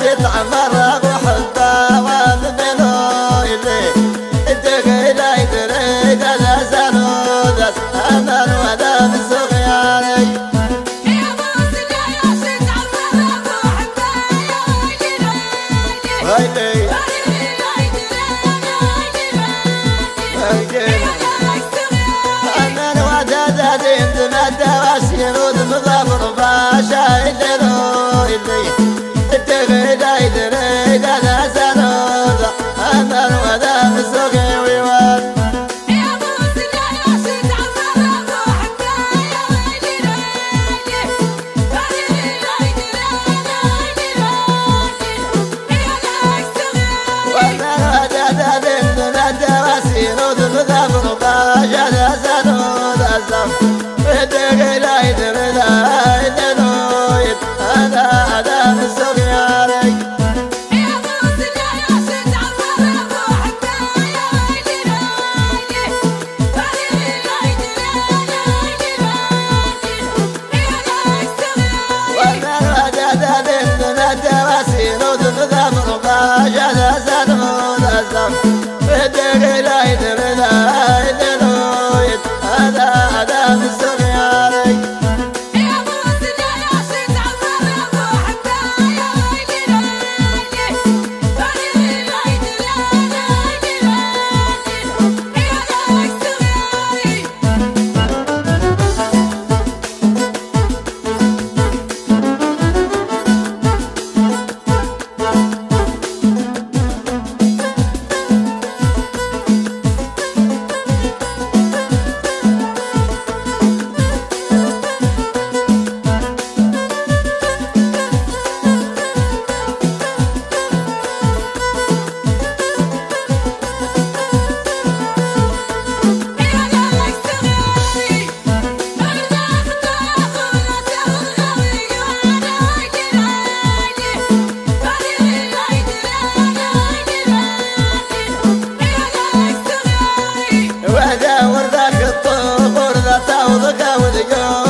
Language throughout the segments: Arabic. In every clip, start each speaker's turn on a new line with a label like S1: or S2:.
S1: شد عمر وحبه وذبنه إلي. تغيل يدري قال أزالو دس أمان ولا بسغياني يا موسيقى يا شد عمر وحبه يا ويلي ويلي ويلي ويلي دغلايد yeah.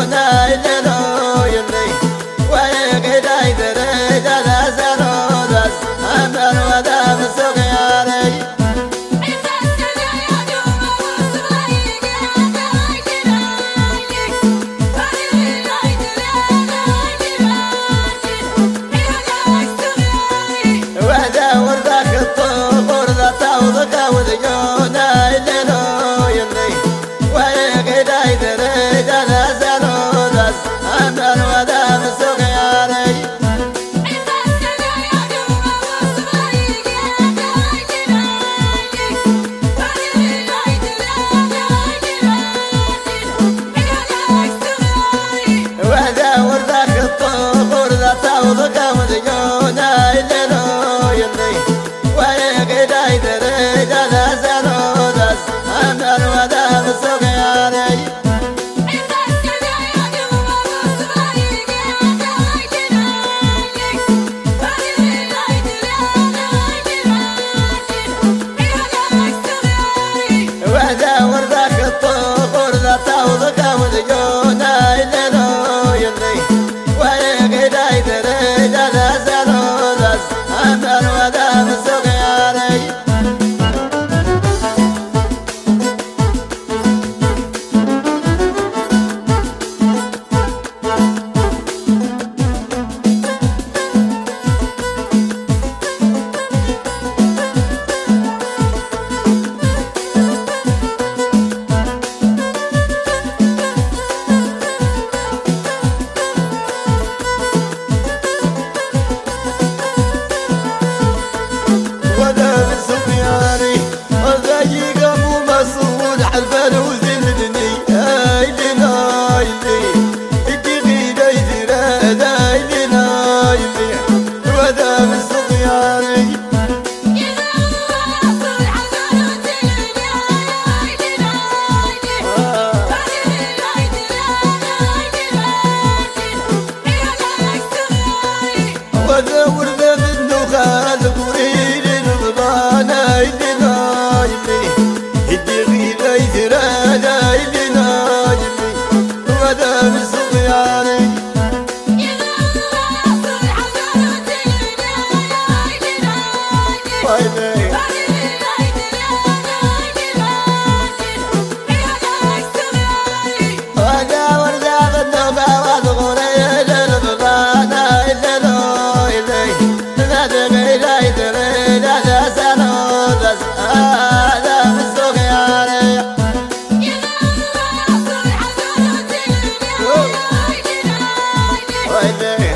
S1: right there.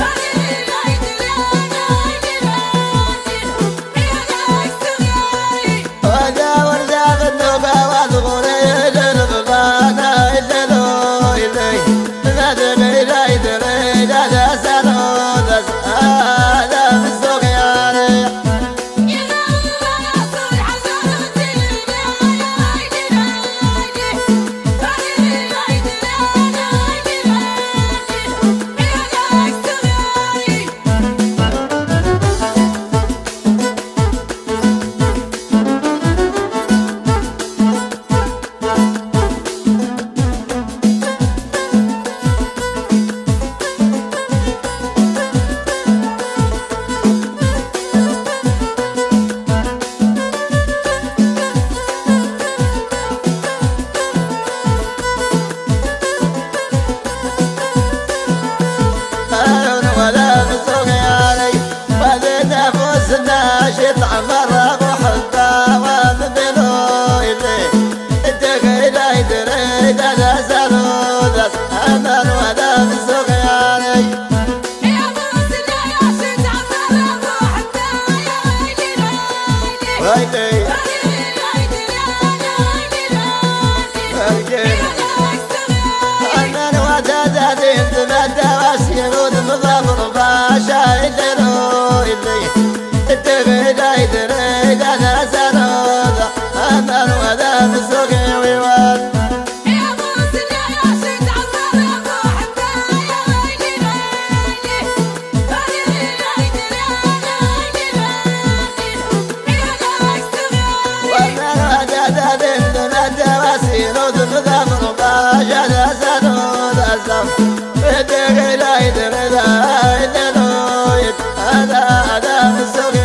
S1: I so good.